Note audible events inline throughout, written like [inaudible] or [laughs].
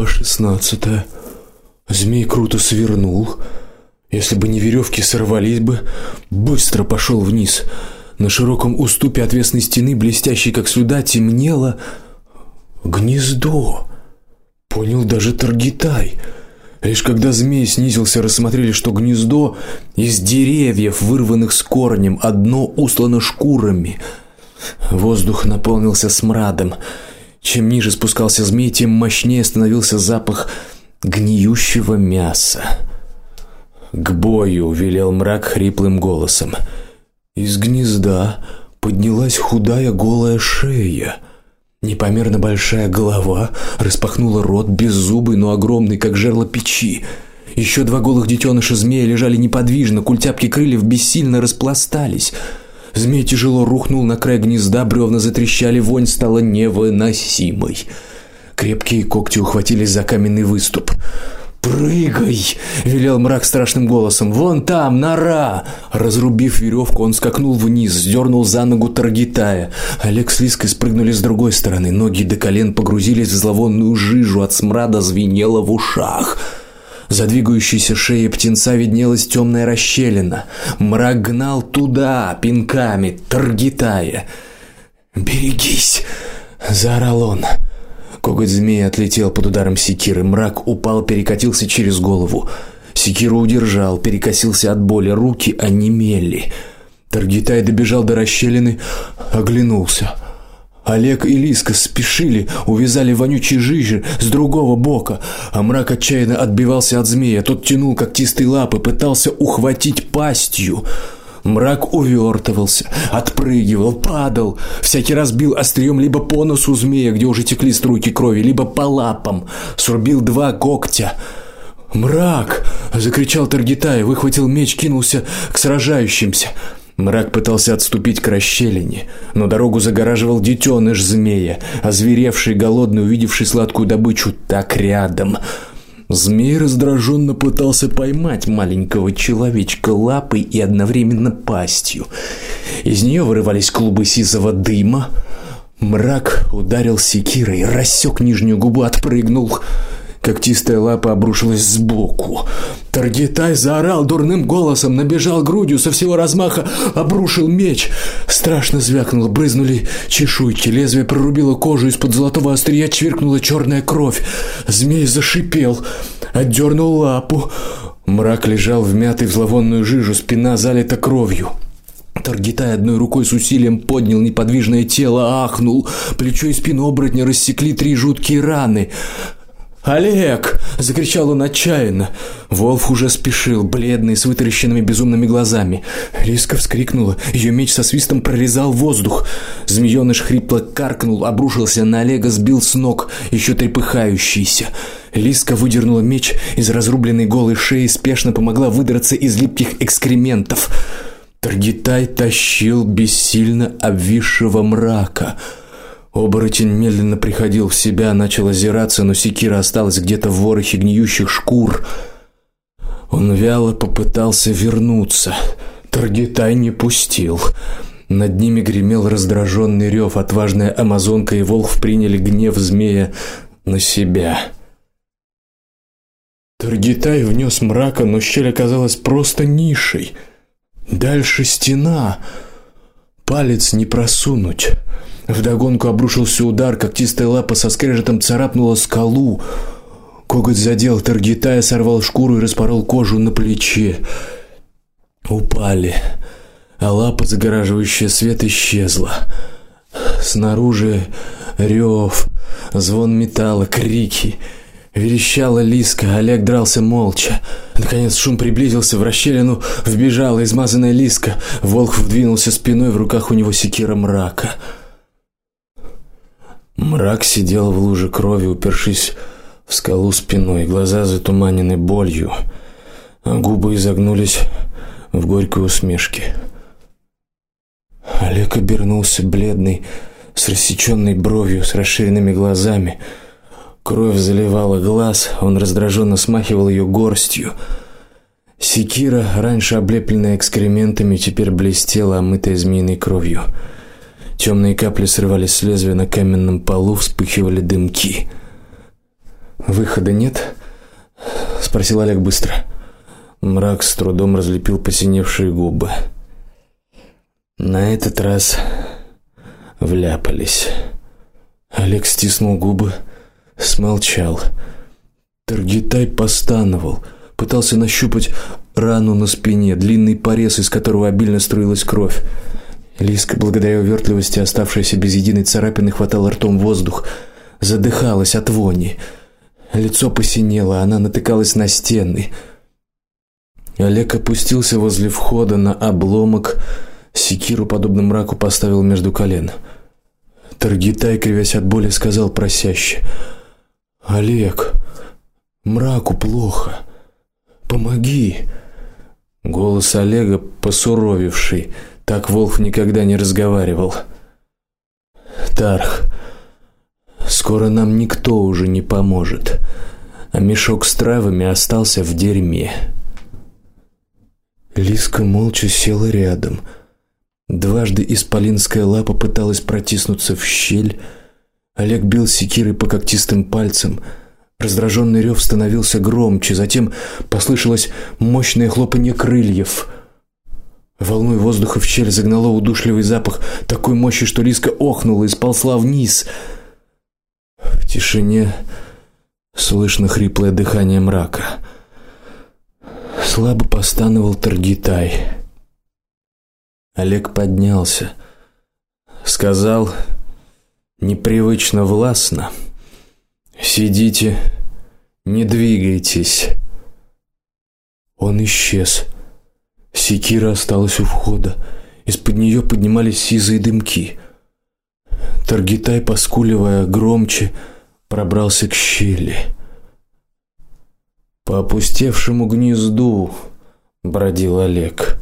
Глава шестнадцатая. Змей круто свернул. Если бы не веревки, сорвались бы. Быстро пошел вниз. На широком уступе отвесной стены, блестящей как слюда, темнело гнездо. Понял даже Таргитай. Лишь когда змей снизился, рассмотрели, что гнездо из деревьев, вырванных с корнем, одно услано шкурами. Воздух наполнился смрадом. Чем ниже спускался змей, тем мощнее становился запах гниющего мяса. К бою велел мрак хриплым голосом. Из гнезда поднялась худая голая шея. Непомерно большая голова распахнула рот, беззубый, но огромный, как жерло печи. Еще два голых детеныша змея лежали неподвижно, культяпки крыльев бессильно распластались. Змей тяжело рухнул на край гнезда, бревна затрещали, вонь стала невыносимой. Крепкие когти ухватились за каменный выступ. Прыгай, велел мрак страшным голосом. Вон там нора. Разрубив веревку, он скакнул вниз, сдернул за ногу Таргитая. Олег с Лиской спрыгнули с другой стороны. Ноги до колен погрузились в зловонную жижу, от смрада звенело в ушах. За двигающейся шеей птенца виднелась темная расщелина. Мрак гнал туда пинками Таргитая. "Берегись!" заорал он. Коготь змеи отлетел под ударом секиры, мрак упал, перекатился через голову. Секиру удержал, перекосился от боли, руки онемели. Таргитай добежал до расщелины, оглянулся. Олег и Лиска спешили, увязали вонючей жижи с другого бока, а мрак отчаянно отбивался от змея. Тот тянул когтистые лапы, пытался ухватить пастью. Мрак увертывался, отпрыгивал, падал, всякий раз бил острием либо по носу змея, где уже текли струйки крови, либо по лапам, срубил два когтя. "Мрак!" закричал Таргитай, выхватил меч, кинулся к сражающимся. Мрак пытался отступить к расщелине, но дорогу загораживал детеныш змея, озверевший, голодный, увидевший сладкую добычу так рядом. Змей раздраженно пытался поймать маленького человечка лапой и одновременно пастью. Из нее вырывались клубы сизого дыма. Мрак ударил секирой, рассек нижнюю губу, отпрыгнул. Когтистая лапа обрушилась сбоку. Таргитай заорал дурным голосом, набежал грудью со всего размаха, обрушил меч. Страшно звякнуло, брызнули чешуйки, лезвие прорубило кожу, из-под золотого острия чвиркнула черная кровь. Змей зашипел, отдернул лапу. Мрак лежал вмятый в зловонную жижу, спина залита кровью. Таргитай одной рукой с усилием поднял неподвижное тело, ахнул. Плечо и спину оборотня рассекли три жуткие раны. Олег, закричал он отчаянно. Волф уже спешил, бледный, с вытаращенными безумными глазами. Лиска вскрикнула, ее меч со свистом прорезал воздух. Змеёныш хрипло каркнул, обрушился на Олега, сбил с ног, еще трепыхающийся. Лиска выдернула меч из разрубленной голой шеи, спешно помогла выдраться из липких экскрементов. Таргитай тащил бессильно обвисшего мрака. Оборотень медленно приходил в себя, начал озираться, но секира осталась где-то в ворохе гниющих шкур. Он вяло попытался вернуться. Таргитай не пустил. Над ними гремел раздраженный рев, отважная амазонка и волк приняли гнев змея на себя. Таргитай внес мрака, но щель оказалась просто нишей. Дальше стена. Палец не просунуть. Вдогонку обрушился удар, когтистая лапа со скрежетом царапнула скалу. Коготь задел Таргитая, сорвал шкуру и распорол кожу на плече. Упали, а лапа, загораживающая свет, исчезла. Снаружи рев, звон металла, крики. Верещала Лиска, Олег дрался молча. Наконец шум приблизился, в расщелину вбежала измазанная Лиска. Волк вдвинулся спиной, в руках у него секира мрака. Мрак сидел в луже крови, упершись в скалу спиной, глаза затуманены болью, а губы изогнулись в горькой усмешке. Олег обернулся бледный, с рассеченной бровью, с расширенными глазами. Кровь заливала глаз, он раздраженно смахивал ее горстью. Секира, раньше облепленная экскрементами, теперь блестела, омытая змеиной кровью. Темные капли срывались с лезвия на каменном полу, вспыхивали дымки. Выхода нет? спросил Олег быстро. Мрак с трудом разлепил посиневшие губы. На этот раз вляпались. Олег стиснул губы, смолчал. Таргитай постановал, пытался нащупать рану на спине, длинный порез, из которого обильно струилась кровь. Лиска, благодаря увертливости, оставшейся без единой царапины, хватала ртом воздух, задыхалась от вони. Лицо посинело, она натыкалась на стены. Олег опустился возле входа на обломок, секиру подобно мраку поставил между колен. Таргитай, кривясь от боли, сказал просяще: "Олег, мраку плохо. Помоги". Голос Олега посуровевший, так Волх никогда не разговаривал. Тарх, скоро нам никто уже не поможет, а мешок с травами остался в дерьме. Лиска молча села рядом. Дважды исполинская лапа пыталась протиснуться в щель. Олег бил секирой по когтистым пальцам. Раздраженный рев становился громче, затем послышалось мощное хлопанье крыльев. Волной воздуха в щель загнало удушливый запах такой мощи, что Лиска охнула и сползла вниз. В тишине слышно хриплое дыхание мрака. Слабо постановал Таргитай. Олег поднялся, сказал непривычно властно: "Сидите, не двигайтесь". Он исчез. Секира осталась у входа. Из-под нее поднимались сизые дымки. Таргитай, поскуливая громче, пробрался к щели. По опустевшему гнезду бродил Олег.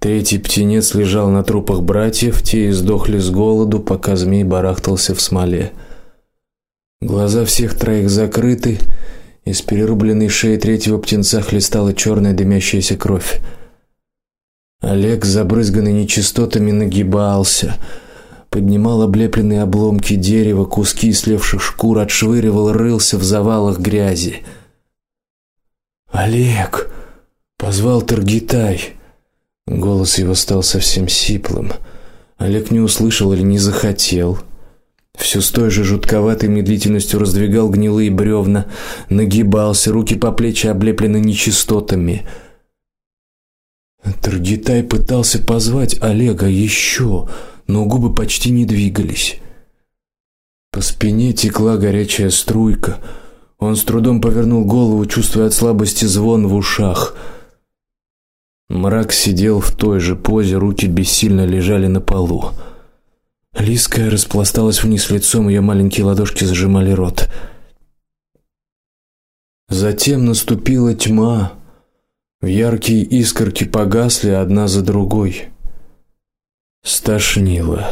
Третий птенец лежал на трупах братьев, те издохли с голоду, пока змей барахтался в смоле. Глаза всех троих закрыты, из перерубленной шеи третьего птенца хлестала черная дымящаяся кровь. Олег, забрызганный нечистотами, нагибался, поднимал облепленные обломки дерева, куски слевших шкур, отшвыривал, рылся в завалах грязи. Олег, позвал Таргитай. Голос его стал совсем сиплым. Олег не услышал или не захотел. Все с той же жутковатой медлительностью раздвигал гнилые бревна, нагибался, руки по плечи облеплены нечистотами. Таргитай пытался позвать Олега еще, но губы почти не двигались. По спине текла горячая струйка. Он с трудом повернул голову, чувствуя от слабости звон в ушах. Мрак сидел в той же позе, руки бессильно лежали на полу. Лиска распласталась вниз лицом, ее маленькие ладошки сжимали рот. Затем наступила тьма. Яркие искорки погасли одна за другой. Стошнило.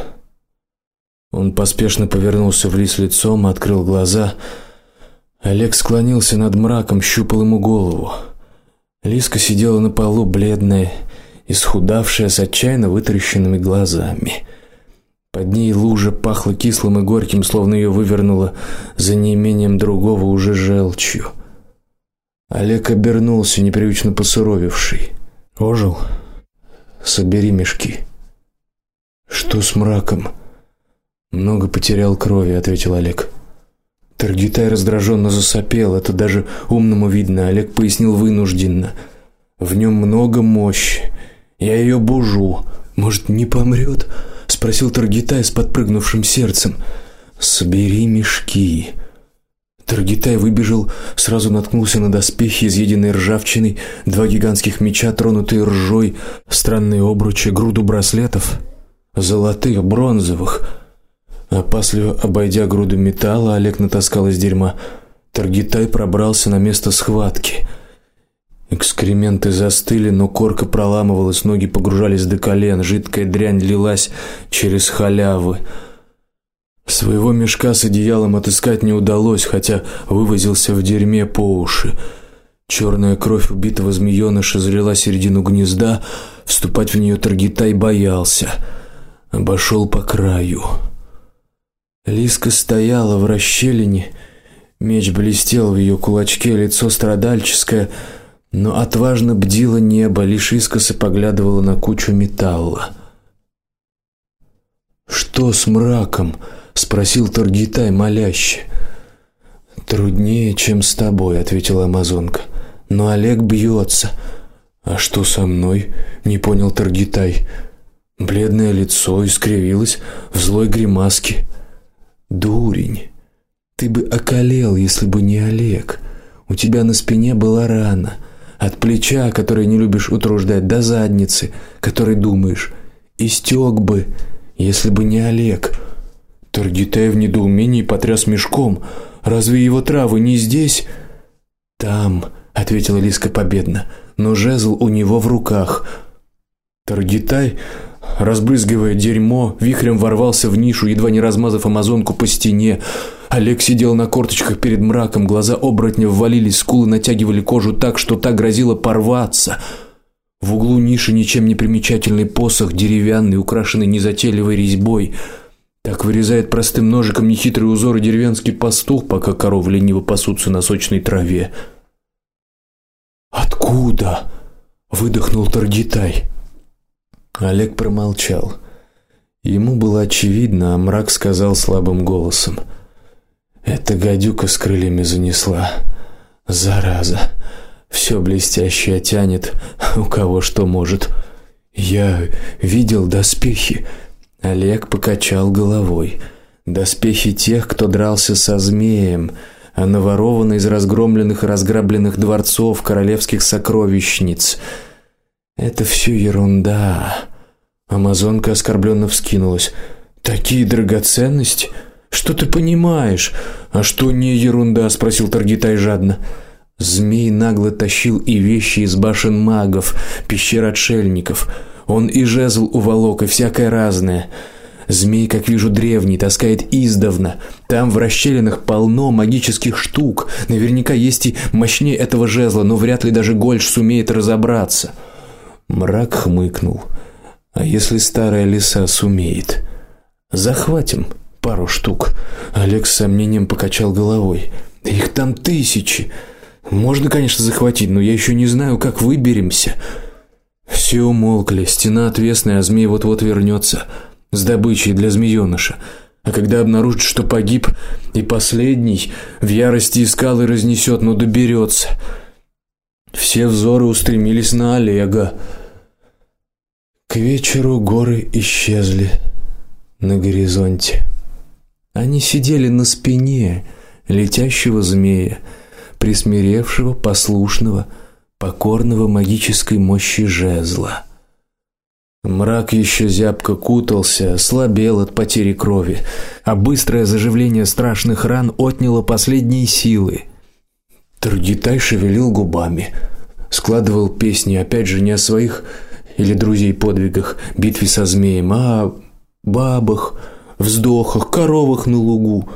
Он поспешно повернулся вниз лицом, открыл глаза. Олег склонился над мраком, щупал ему голову. Лиска сидела на полу, бледная, исхудавшая, с отчаянно вытаращенными глазами. Под ней лужа пахла кислым и горьким, словно ее вывернуло за неимением другого уже желчью. Олег обернулся, непривычно посуровевший. Ожил. Собери мешки. Что с мраком? Много потерял крови, ответил Олег. Таргитай раздраженно засопел, это даже умному видно, Олег пояснил вынужденно. В нем много мощи. Я ее бужу. Может, не помрет? спросил Таргитай с подпрыгнувшим сердцем. Собери мешки. Таргитай выбежал, сразу наткнулся на доспехи, изъеденные ржавчиной, два гигантских меча, тронутые ржой, странные обручи, груду браслетов, золотых, бронзовых. Опасливо обойдя груду металла, Олег натаскал из дерьма. Таргитай пробрался на место схватки. Экскременты застыли, но корка проламывалась, ноги погружались до колен, жидкая дрянь лилась через халявы. Своего мешка с одеялом отыскать не удалось, хотя вывозился в дерьме по уши. Черная кровь убитого змеёныша залила середину гнезда, вступать в нее Таргитай боялся. Обошел по краю. Лиска стояла в расщелине, Меч блестел в ее кулачке, лицо страдальческое, но отважно бдило небо, лишь искоса поглядывало на кучу металла. Что с мраком? Спросил Торгитай моляще. Труднее, чем с тобой, ответила амазонка. Но Олег бьется. А что со мной? Не понял Торгитай. Бледное лицо искривилось в злой гримаске. Дурень. Ты бы околел, если бы не Олег. У тебя на спине была рана от плеча, которое не любишь утруждать, до задницы, которой думаешь, истек бы, если бы не Олег. Таргитай в недоумении потряс мешком. Разве его травы не здесь? Там, ответила Лиска победно. Но жезл у него в руках. Таргитай, разбрызгивая дерьмо, вихрем ворвался в нишу, едва не размазав амазонку по стене. Олег сидел на корточках перед мраком, глаза оборотня ввалились, скулы натягивали кожу так, что та грозила порваться. В углу ниши ничем не примечательный посох деревянный, украшенный незатейливой резьбой. Так вырезает простым ножиком нехитрые узоры деревенский пастух, пока коровы лениво пасутся на сочной траве. Откуда? выдохнул Таргитай. Олег промолчал. Ему было очевидно, а мрак сказал слабым голосом: эта гадюка с крыльями занесла. Зараза. Все блестящее тянет, у кого что может. Я видел доспехи. Олег покачал головой. Доспехи тех, кто дрался со змеем, а наворованы из разгромленных и разграбленных дворцов, королевских сокровищниц. Это все ерунда. Амазонка оскорбленно вскинулась. Такие драгоценности? Что ты понимаешь? А что не ерунда, спросил Таргитай жадно. Змей нагло тащил и вещи из башен магов, пещер отшельников. Он и жезл уволок, и всякое разное. Змей, как вижу, древний, таскает издавна. Там в расщелинах полно магических штук. Наверняка есть и мощнее этого жезла, но вряд ли даже Гольш сумеет разобраться. Мрак хмыкнул. А если старая лиса сумеет? Захватим пару штук. Олег с сомнением покачал головой. Их там тысячи. Можно, конечно, захватить, но я еще не знаю, как выберемся. Все умолкли. Стена отвесная, а змей вот-вот вернется с добычей для змеёныша. А когда обнаружит, что погиб и последний, в ярости и разнесет, но доберется. Все взоры устремились на Олега. К вечеру горы исчезли на горизонте. Они сидели на спине летящего змея, присмиревшего, послушного, покорного магической мощи жезла. Мрак еще зябко кутался, слабел от потери крови, а быстрое заживление страшных ран отняло последние силы. Таргитай шевелил губами, складывал песни опять же не о своих или друзей подвигах, битве со змеем, а о бабах, вздохах, коровах на лугу,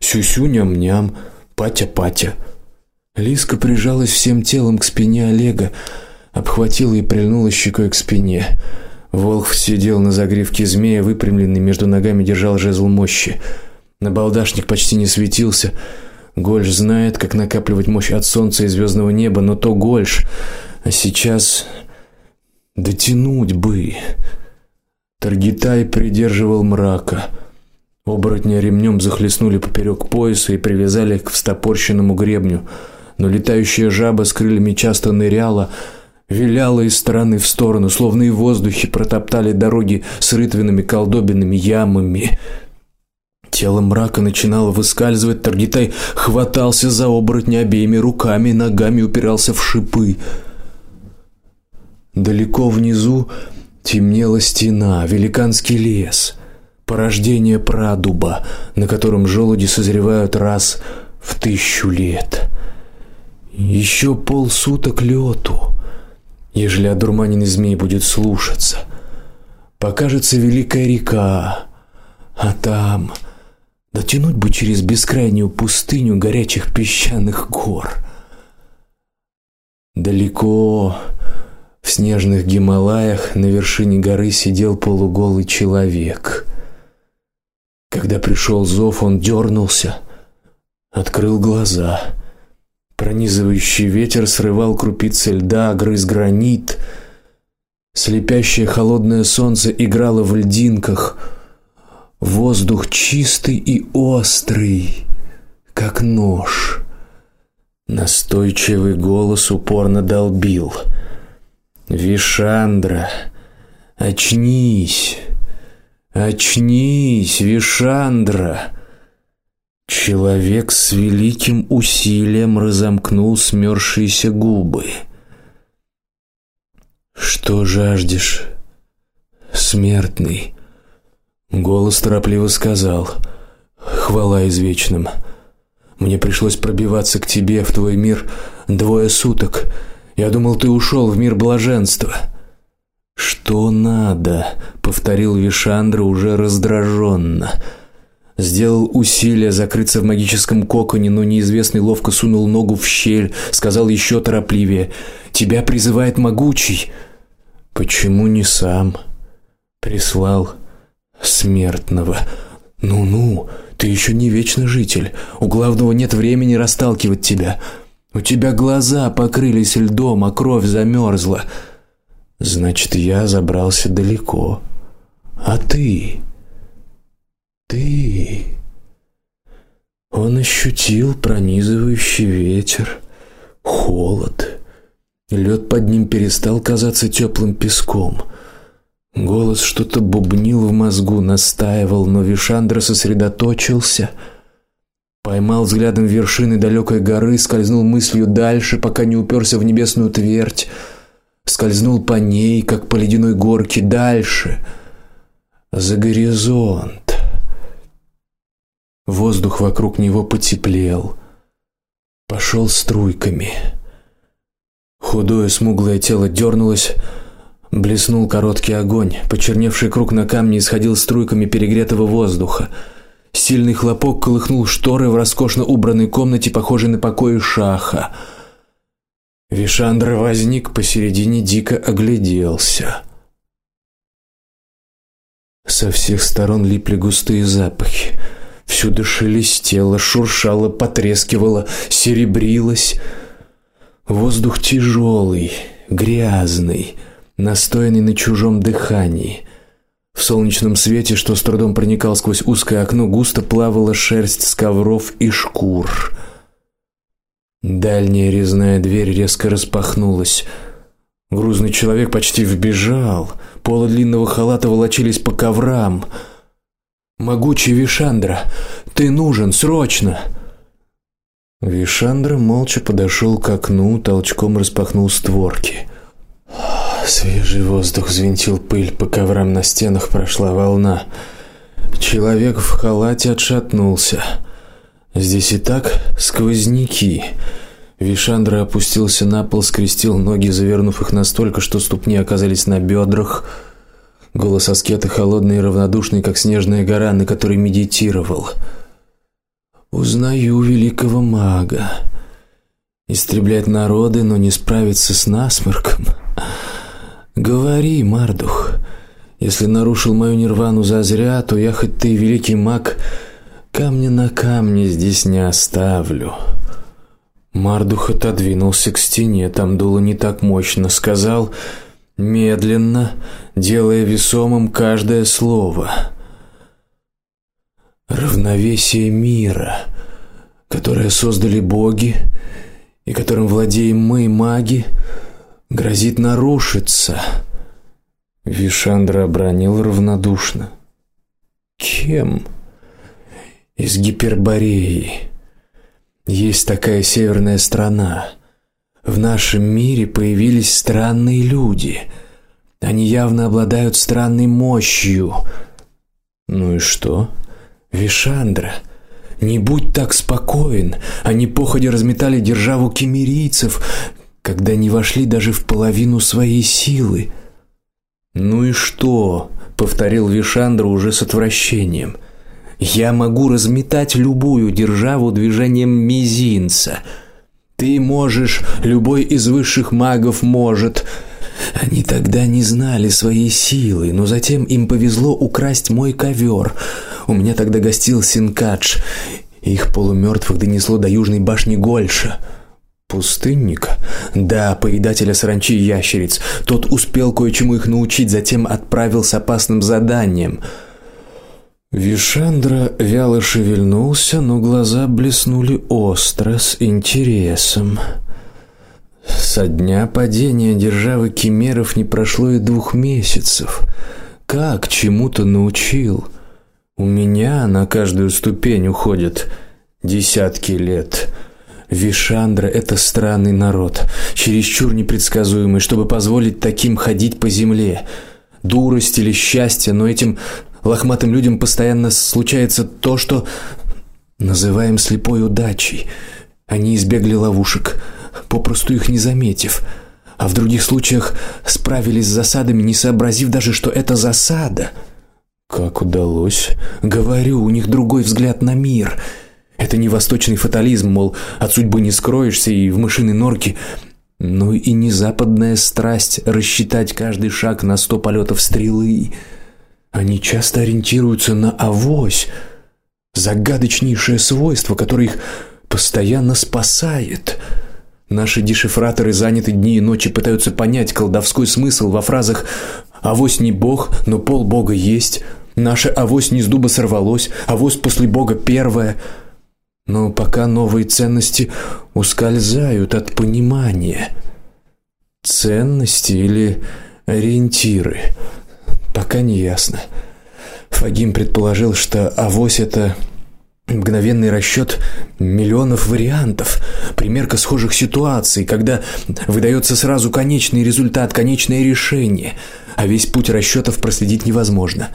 сюсю ням-ням, патя-патя. Лиска прижалась всем телом к спине Олега, обхватила и прильнула щекой к спине. Волк сидел на загривке змея, выпрямленный между ногами держал жезл мощи. Набалдашник почти не светился. Гольш знает, как накапливать мощь от солнца и звездного неба, но то Гольш. А сейчас дотянуть бы. Таргитай придерживал мрака. Оборотня ремнем захлестнули поперек пояса и привязали к встопорщенному гребню, но летающая жаба с крыльями часто ныряла, виляла из стороны в сторону, словно и в воздухе протоптали дороги с рытвинными колдобинными ямами. Тело мрака начинало выскальзывать, Таргитай хватался за оборотня обеими руками, ногами упирался в шипы. Далеко внизу темнела стена, великанский лес порождение прадуба, на котором желуди созревают раз в тысячу лет. Еще полсуток лету, ежели одурманенный змей будет слушаться. Покажется великая река, а там дотянуть бы через бескрайнюю пустыню горячих песчаных гор. Далеко в снежных Гималаях на вершине горы сидел полуголый человек. Когда пришел зов, он дернулся, Открыл глаза. Пронизывающий ветер срывал крупицы льда, грыз гранит. Слепящее холодное солнце играло в льдинках. Воздух чистый и острый, как нож. Настойчивый голос упорно долбил: "Вишандра, очнись! Очнись, Вишандра!" Человек с великим усилием разомкнул смёрзшиеся губы. Что жаждешь, смертный? Голос торопливо сказал: Хвала извечным. Мне пришлось пробиваться к тебе в твой мир двое суток. Я думал, ты ушел в мир блаженства. Что надо? повторил Вишандра уже раздраженно сделал усилие закрыться в магическом коконе, но неизвестный ловко сунул ногу в щель, сказал еще торопливее: "Тебя призывает могучий. Почему не сам прислал смертного? Ну-ну, ты еще не вечный житель. У главного нет времени расталкивать тебя. У тебя глаза покрылись льдом, а кровь замерзла. Значит, я забрался далеко. А ты ты Он ощутил пронизывающий ветер, холод. Лед под ним перестал казаться теплым песком. Голос что-то бубнил в мозгу, настаивал, но Вишандра сосредоточился, поймал взглядом вершины далекой горы, скользнул мыслью дальше, пока не уперся в небесную твердь, скользнул по ней, как по ледяной горке, дальше за горизонт. Воздух вокруг него потеплел, пошел струйками. Худое смуглое тело дернулось, блеснул короткий огонь, почерневший круг на камне исходил струйками перегретого воздуха. Сильный хлопок колыхнул шторы в роскошно убранной комнате, похожей на покои шаха. Вишандра возник посередине, дико огляделся. Со всех сторон липли густые запахи. Всюду шелестело, шуршало, потрескивало, серебрилось. Воздух тяжелый, грязный, настоянный на чужом дыхании. В солнечном свете, что с трудом проникал сквозь узкое окно, густо плавала шерсть с ковров и шкур. Дальняя резная дверь резко распахнулась. Грузный человек почти вбежал. Полы длинного халата волочились по коврам. Могучий Вишандра, ты нужен срочно. Вишандра молча подошел к окну, толчком распахнул створки. Свежий воздух звентил пыль по коврам на стенах, прошла волна. Человек в халате отшатнулся. Здесь и так сквозняки. Вишандра опустился на пол, скрестил ноги, завернув их настолько, что ступни оказались на бедрах. Голос аскета холодный и равнодушный, как снежная гора, на которой медитировал. Узнаю великого мага. Истреблять народы, но не справиться с насморком. Говори, Мардух. Если нарушил мою нирвану зазря, то я хоть ты великий маг, камня на камне здесь не оставлю. Мардух отодвинулся к стене, там дуло не так мощно, сказал: медленно, делая весомым каждое слово. Равновесие мира, которое создали боги и которым владеем мы, маги, грозит нарушиться. Вишандра обронил равнодушно. Кем? Из Гипербореи. Есть такая северная страна. В нашем мире появились странные люди. Они явно обладают странной мощью. Ну и что? Вишандра, не будь так спокоен. Они походя разметали державу кемерийцев, когда не вошли даже в половину своей силы. Ну и что? повторил Вишандра уже с отвращением. Я могу разметать любую державу движением мизинца. Ты можешь, любой из высших магов может. Они тогда не знали своей силы, но затем им повезло украсть мой ковер. У меня тогда гостил Синкадж, Их полумертвых донесло до южной башни Гольша. Пустынника? Да, поедателя саранчи ящериц. Тот успел кое-чему их научить, затем отправил с опасным заданием. Вишандра вяло шевельнулся, но глаза блеснули остро с интересом. Со дня падения державы Кимеров не прошло и двух месяцев. Как чему-то научил? У меня на каждую ступень уходят десятки лет. Вишандра это странный народ, чересчур непредсказуемый, чтобы позволить таким ходить по земле. Дурость или счастье, но этим лохматым людям постоянно случается то, что называем слепой удачей. Они избегли ловушек, попросту их не заметив, а в других случаях справились с засадами, не сообразив даже, что это засада. Как удалось? Говорю, у них другой взгляд на мир. Это не восточный фатализм, мол, от судьбы не скроешься и в мышиной норке, но и не западная страсть рассчитать каждый шаг на сто полетов стрелы. Они часто ориентируются на авось, загадочнейшее свойство, которое их постоянно спасает. Наши дешифраторы заняты дни и ночи пытаются понять колдовской смысл во фразах авось не бог, но пол бога есть. Наше авось не с дуба сорвалось, авось после бога первое. Но пока новые ценности ускользают от понимания. Ценности или ориентиры пока не ясно. Фагим предположил, что авось это мгновенный расчет миллионов вариантов, примерка схожих ситуаций, когда выдается сразу конечный результат, конечное решение, а весь путь расчетов проследить невозможно.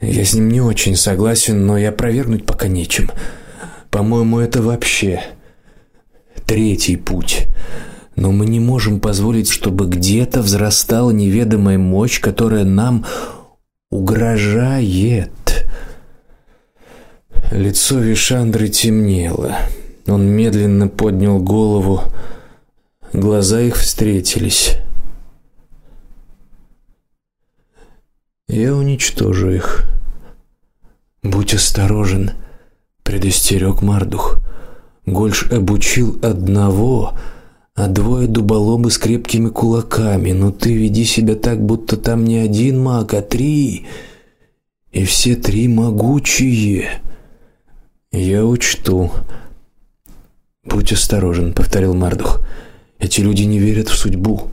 Я с ним не очень согласен, но я опровергнуть пока нечем. По-моему, это вообще третий путь. Но мы не можем позволить, чтобы где-то взрастала неведомая мощь, которая нам угрожает. Лицо Вишандры темнело. Он медленно поднял голову. Глаза их встретились. Я уничтожу их. Будь осторожен, предостерег Мардух. Гольш обучил одного, а двое дуболомы с крепкими кулаками. Но ты веди себя так, будто там не один маг, а три. И все три могучие. Я учту. Будь осторожен, повторил Мардух. Эти люди не верят в судьбу,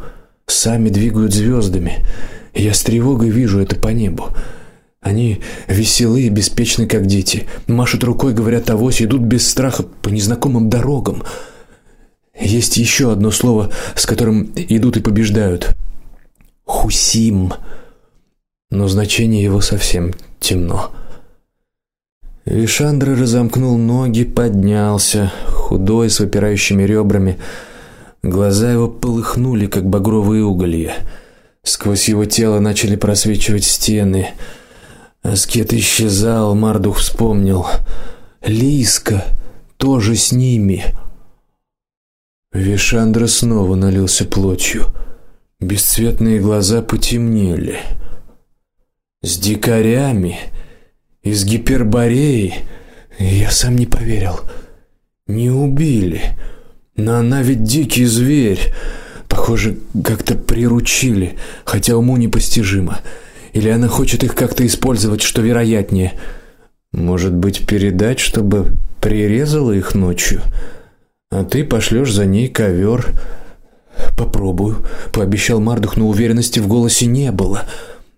сами двигают звездами. Я с тревогой вижу это по небу. Они веселые, беспечны, как дети. Машут рукой, говорят авось, идут без страха по незнакомым дорогам. Есть еще одно слово, с которым идут и побеждают. Хусим. Но значение его совсем темно. Вишандра разомкнул ноги, поднялся, худой, с выпирающими ребрами. Глаза его полыхнули, как багровые уголья. Сквозь его тело начали просвечивать стены. Аскет исчезал, Мардух вспомнил. Лиска тоже с ними. Вишандра снова налился плотью. Бесцветные глаза потемнели. С дикарями из Гипербореи я сам не поверил. Не убили. Но она ведь дикий зверь. Похоже, как-то приручили, хотя уму непостижимо. Или она хочет их как-то использовать, что вероятнее. Может быть, передать, чтобы прирезала их ночью, а ты пошлешь за ней ковер. Попробую, пообещал Мардух, но уверенности в голосе не было.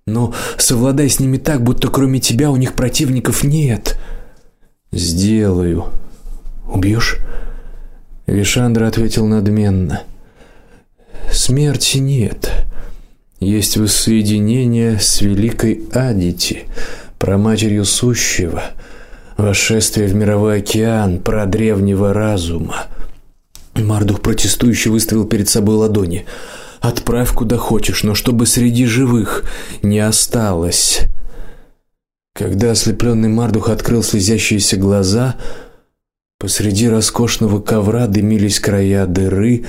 Но совладай с ними так, будто кроме тебя у них противников нет. Сделаю. Убьешь? Вишандра ответил надменно. Смерти нет есть воссоединение с великой Адити, праматерью сущего, восшествие в мировой океан про древнего разума. Мардух протестующе выставил перед собой ладони. Отправь куда хочешь, но чтобы среди живых не осталось. Когда ослепленный Мардух открыл слезящиеся глаза, посреди роскошного ковра дымились края дыры,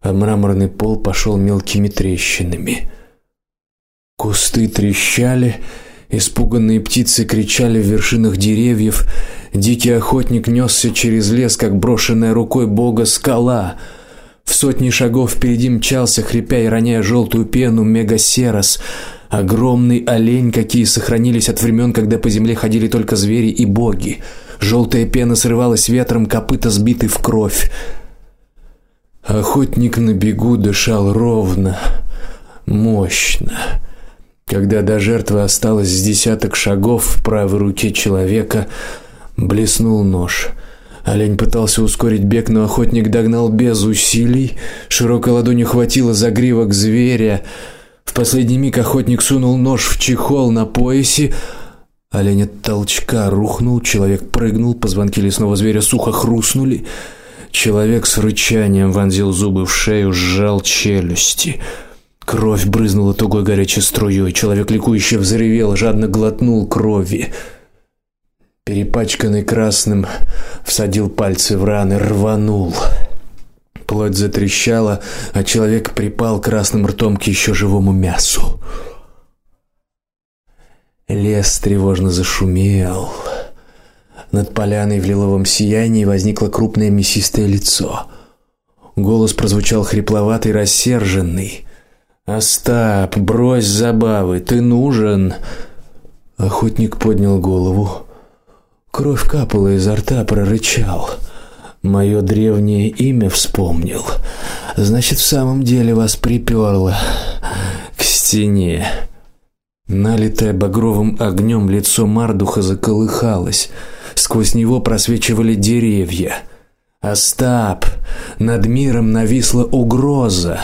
а мраморный пол пошел мелкими трещинами. Кусты трещали, Испуганные птицы кричали в вершинах деревьев, дикий охотник нёсся через лес, как брошенная рукой бога скала. В сотни шагов впереди мчался, хрипя и роняя желтую пену, мегасерос, огромный олень, какие сохранились от времен, когда по земле ходили только звери и боги. Желтая пена срывалась ветром, копыта сбиты в кровь. Охотник на бегу дышал ровно, мощно. Когда до жертвы осталось с десяток шагов в правой руке человека, блеснул нож. Олень пытался ускорить бег, но охотник догнал без усилий. Широкой ладонью хватило за гривок зверя. В последний миг охотник сунул нож в чехол на поясе. Олень от толчка рухнул, человек прыгнул, позвонки лесного зверя сухо хрустнули. Человек с рычанием вонзил зубы в шею, сжал челюсти. Кровь брызнула тугой горячей струей. Человек ликующе взревел, жадно глотнул крови. Перепачканный красным, всадил пальцы в раны, рванул. Плоть затрещала, а человек припал красным ртом к еще живому мясу. Лес тревожно зашумел. Над поляной в лиловом сиянии возникло крупное мясистое лицо. Голос прозвучал хрипловатый, рассерженный. Остап, брось забавы, ты нужен. Охотник поднял голову. Кровь капала изо рта, прорычал. Мое древнее имя вспомнил. Значит, в самом деле вас приперло к стене. Налитое багровым огнем лицо Мардуха заколыхалось. Сквозь него просвечивали деревья. Остап, над миром нависла угроза.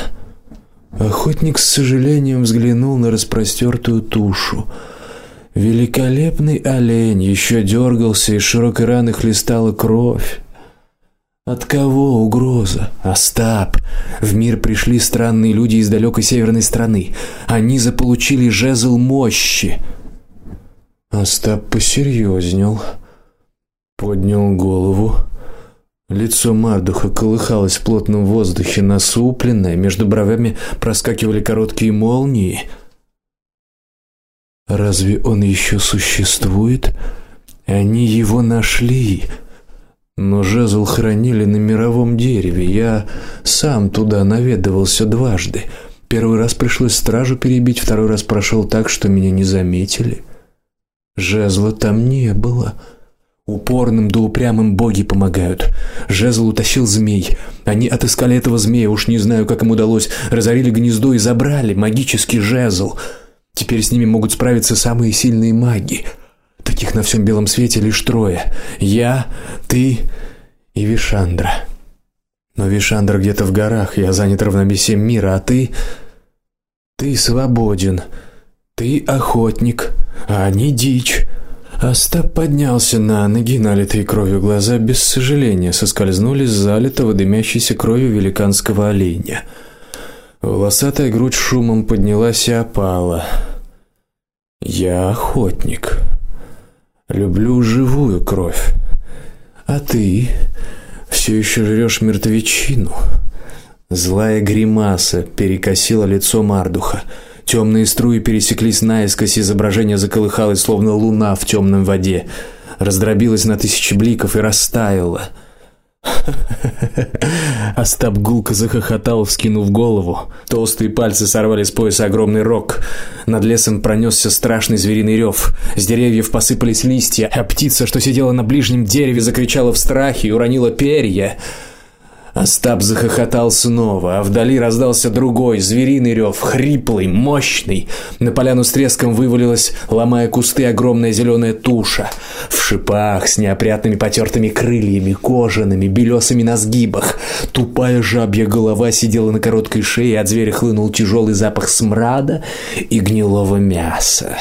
Охотник с сожалением взглянул на распростертую тушу. Великолепный олень еще дергался, из широкой раны хлестала кровь. От кого угроза? Остап. В мир пришли странные люди из далекой северной страны. Они заполучили жезл мощи. Остап посерьезнел, поднял голову. Лицо Мардуха колыхалось в плотном воздухе, насупленное, между бровями проскакивали короткие молнии. Разве он еще существует? Они его нашли. Но жезл хранили на мировом дереве. Я сам туда наведывался дважды. Первый раз пришлось стражу перебить, второй раз прошел так, что меня не заметили. Жезла там не было. Упорным да упрямым боги помогают. Жезл утащил змей. Они отыскали этого змея, уж не знаю, как им удалось, разорили гнездо и забрали магический жезл. Теперь с ними могут справиться самые сильные маги. Таких на всем белом свете лишь трое: я, ты и Вишандра. Но Вишандра где-то в горах, я занят равновесием мира, а ты ты свободен. Ты охотник, а не дичь. Остап поднялся на ноги, налитые кровью глаза без сожаления соскользнули с залитого дымящейся кровью великанского оленя. Волосатая грудь шумом поднялась и опала. Я охотник. Люблю живую кровь. А ты все еще жрешь мертвечину. Злая гримаса перекосила лицо Мардуха. Темные струи пересеклись наискось, изображение заколыхалось, словно луна в темном воде, раздробилось на тысячи бликов и растаяло. [laughs] Остап гулко захохотал, вскинув голову. Толстые пальцы сорвали с пояса огромный рог. Над лесом пронесся страшный звериный рев. С деревьев посыпались листья, а птица, что сидела на ближнем дереве, закричала в страхе и уронила перья. Остап захохотал снова, а вдали раздался другой звериный рев, хриплый, мощный. На поляну с треском вывалилась, ломая кусты, огромная зеленая туша в шипах с неопрятными потертыми крыльями, кожаными, белесыми на сгибах. Тупая жабья голова сидела на короткой шее, от зверя хлынул тяжелый запах смрада и гнилого мяса.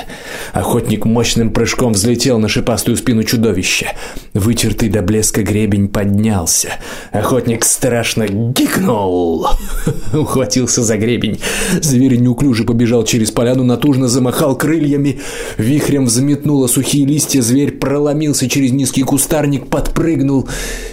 Охотник мощным прыжком взлетел на шипастую спину чудовища. Вытертый до блеска гребень поднялся. Охотник страшно гикнул. [laughs] Ухватился за гребень. Зверь неуклюже побежал через поляну, натужно замахал крыльями. Вихрем взметнуло сухие листья, зверь проломился через низкий кустарник, подпрыгнул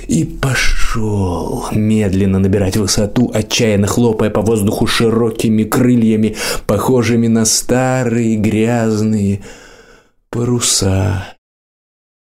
и пошел медленно набирать высоту, отчаянно хлопая по воздуху широкими крыльями, похожими на старые грязные Паруса.